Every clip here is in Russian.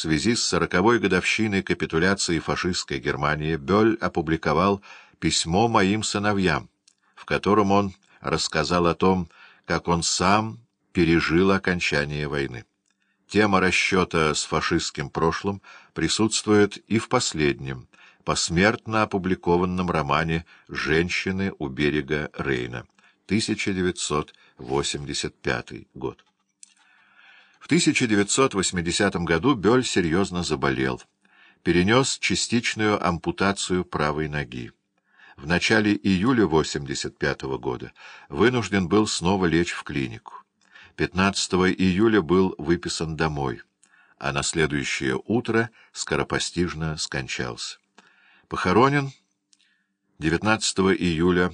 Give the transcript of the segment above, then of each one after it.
связи с сороковой годовщиной капитуляции фашистской Германии Бёль опубликовал «Письмо моим сыновьям», в котором он рассказал о том, как он сам пережил окончание войны. Тема расчета с фашистским прошлым присутствует и в последнем, посмертно опубликованном романе «Женщины у берега Рейна» 1985 год. В 1980 году Бёль серьезно заболел, перенес частичную ампутацию правой ноги. В начале июля 1985 года вынужден был снова лечь в клинику. 15 июля был выписан домой, а на следующее утро скоропостижно скончался. Похоронен 19 июля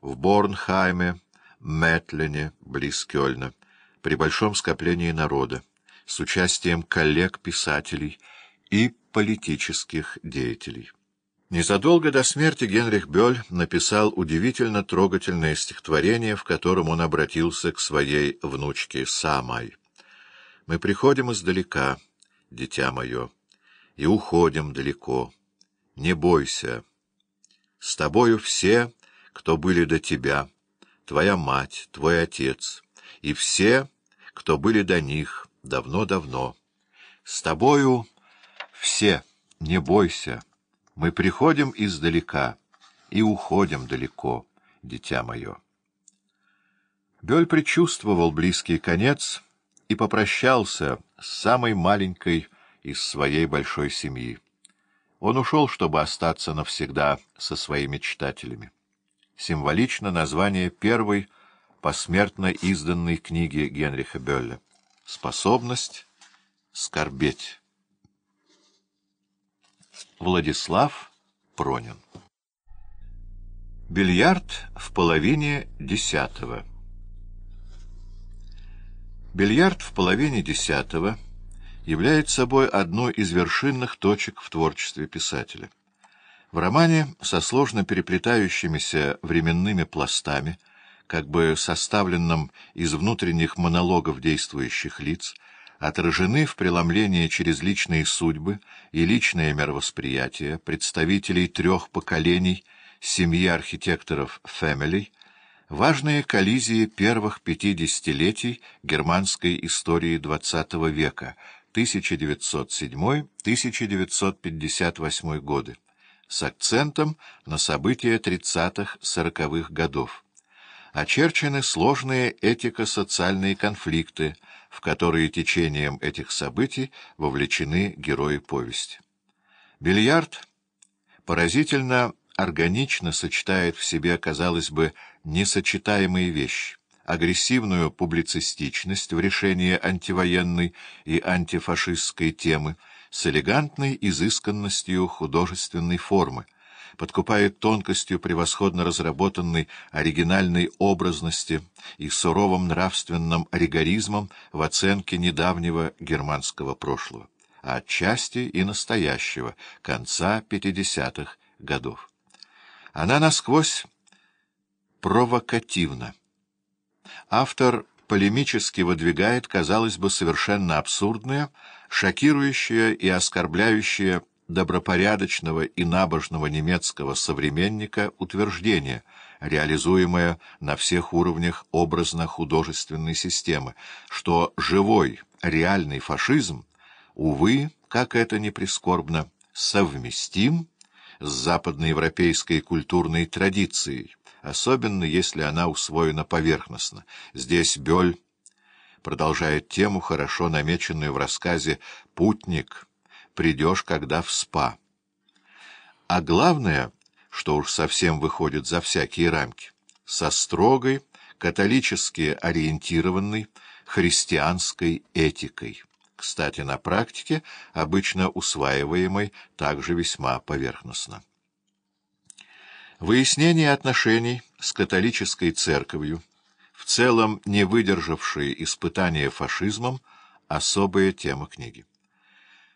в Борнхайме, Метлене, близ Кёльна, при большом скоплении народа, с участием коллег-писателей и политических деятелей. Незадолго до смерти Генрих Бёль написал удивительно трогательное стихотворение, в котором он обратился к своей внучке Самай. «Мы приходим издалека, дитя мое, и уходим далеко. Не бойся. С тобою все, кто были до тебя, твоя мать, твой отец, и все, кто были до них давно-давно. С тобою все, не бойся». Мы приходим издалека и уходим далеко, дитя мое. Бёль предчувствовал близкий конец и попрощался с самой маленькой из своей большой семьи. Он ушел, чтобы остаться навсегда со своими читателями. Символично название первой посмертно изданной книги Генриха Бёлля «Способность скорбеть». Владислав Пронин Бильярд в половине десятого Бильярд в половине десятого является собой одну из вершинных точек в творчестве писателя. В романе со сложно переплетающимися временными пластами, как бы составленном из внутренних монологов действующих лиц, отражены в преломлении через личные судьбы и личное мировосприятие представителей трех поколений семьи архитекторов «Фэмили», важные коллизии первых пяти десятилетий германской истории XX века 1907-1958 годы с акцентом на события 30-40-х годов. Очерчены сложные этико-социальные конфликты, в которые течением этих событий вовлечены герои повести. Бильярд поразительно органично сочетает в себе, казалось бы, несочетаемые вещи агрессивную публицистичность в решении антивоенной и антифашистской темы с элегантной изысканностью художественной формы, подкупает тонкостью превосходно разработанной оригинальной образности и суровым нравственным ригоризмом в оценке недавнего германского прошлого, а отчасти и настоящего, конца 50-х годов. Она насквозь провокативна. Автор полемически выдвигает, казалось бы, совершенно абсурдное, шокирующее и оскорбляющее добропорядочного и набожного немецкого современника утверждение, реализуемое на всех уровнях образно-художественной системы, что живой, реальный фашизм, увы, как это ни прискорбно, совместим с западноевропейской культурной традицией, особенно если она усвоена поверхностно. Здесь Бёль продолжает тему, хорошо намеченную в рассказе «Путник», придешь, когда в спа. А главное, что уж совсем выходит за всякие рамки, со строгой, католически ориентированной, христианской этикой, кстати, на практике, обычно усваиваемой также весьма поверхностно. Выяснение отношений с католической церковью, в целом не выдержавшие испытания фашизмом, особая тема книги.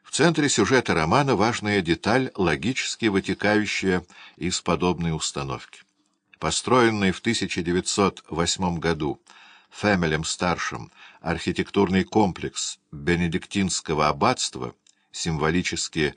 В центре сюжета романа важная деталь, логически вытекающая из подобной установки. Построенный в 1908 году Фемелем-старшим архитектурный комплекс Бенедиктинского аббатства символически